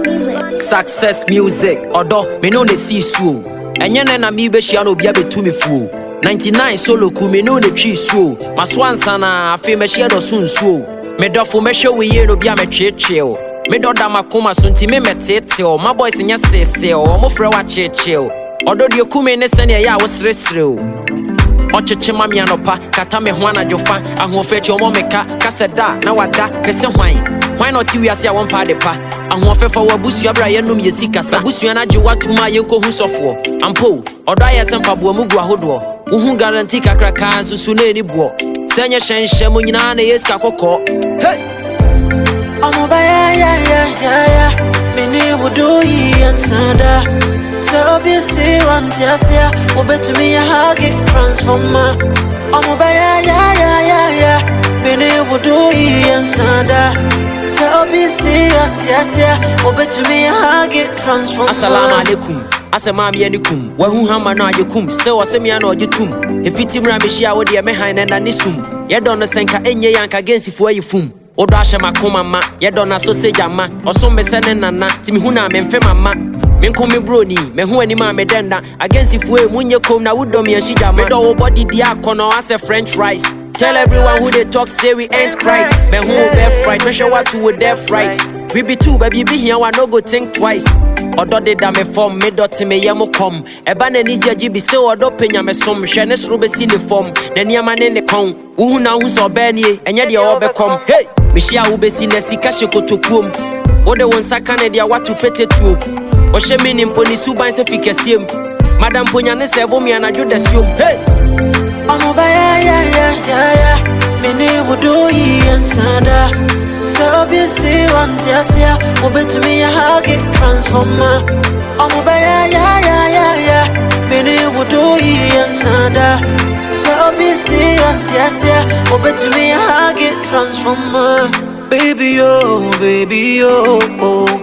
Music. Success music, ɔdɔ me ne ne sii suo ɛnyɛ nɛ na merebɛhyia na obi abɛtu me fuo 99 solo ku me ne ne twii suo maso ansa na afei mɛhyia dɔ so nsuo medɔfo mɛhwɛ wo yie no bi a metweetwee Me medɔ da makoma so nti me mɛteetee wo ma boys nyɛ seesee wo ɔmofrɛ wo akyeekyee wo ɔdɔ deɛ ku me ne sɛneɛ ɛyɛ a woseresere wo ɔkyekye ma me kata me ho anadwo fa ahoɔfɛ ɔmɔ meka kasɛ da na wada kɛsɛ hwan hwan na ɔte wiase a wɔmpa ade pa ahoɔfɛ fa wɔ abusua berɛ a yɛnom yɛsi kasa abusua no agye woatom a yɛnkɔhu sɔfoɔ ampo ɔdɔ ayɛ sɛ mpaboa mu gu ahodoɔ wohu garanti kakrakaa nsusu na ɛni boɔ sɛ nyɛ hyɛnhyɛ mu nyinaa na ɛyɛ sika kɔkɔɔ bá yá yá yá sɛ obi alaikum. Asɛm a meɛ ne kum wahu hama no agye kum. Still ɔsɛmea na ɔgye tom ɛfiti a mehyia wo deɛ mehan ne nane sum. Yɛdɔ no sɛnka ɛnyɛ yɛ anka gensifoɔ ayi fum. Wodɔ ahyɛ makoma ma. Yɛdɔ no asosage ama ɔsom me sɛ ne nana nti mehu na memfe mama. Menko me broni meho anim a medɛ nna agensifoɔ ɛ mu nyɛ kom na wodɔ me anhyi gyama medɔ wo bɔde di akɔnɔ asɛ french rice Tell everyone who they talk say we ain't Christ. Me who be fright, me sure what to with death right. We be two, baby be here, I no go think twice. Odo de da me form, me dot me yemo come. Eba na ni jaji be still odo penya me som. Hwe ne soro be si ne form. Na niama ne ne kon. Wo na hu so be nie, enye de obe kom. Hey, me shia wo be si na sika hye kotokuom. Wo de won saka ne de watu petetuo. Wo hye me suban ne sevo mi anadwo da siom. Hey, Ọmọ bá yá yá yá yá yá mi ní ibùdó yìí ẹ̀sánda. Ṣé obi sí wa ń tí a sí a, mo bẹ tún yá hági transformer. Ọmọ bá yá yá yá yá yá mi ní ibùdó yìí. Ṣé obi sí wa ń tí a sí a, mo bẹ tún mi yá hági transformer. Baby yo, baby oh. Yẹ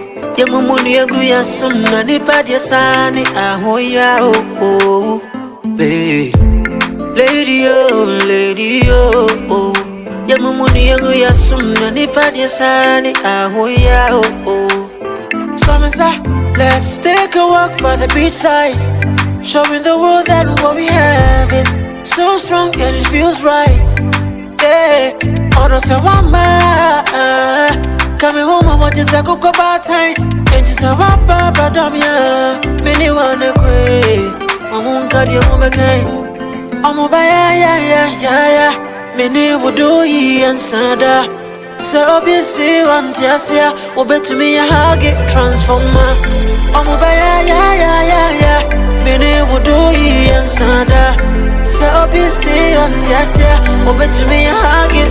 ni egu ya sum na nipa diẹ sáà ni ahoya, oh. Babe. Lady oh, lady oh, oh. Ya padi sani let's take a walk by the beachside, showing the world that what we have is so strong and it feels right. Yeah, ono se wama, coming home I want cook about time, and just a wapa badomia, many wanna quit. Mamunga dia mubekay. ọmọ bá yá yá yá yá yá mi ní ibùdó yìí ẹ̀sánda ṣé obi sí wa ń tí a sí a mo bẹ tún mi yá hági transformer ọmọ bá yá yá yá yá yá mi ní ibùdó yìí ẹ̀sánda ṣé obi sí wa ń tí a sí a mo bẹ tún mi yá hági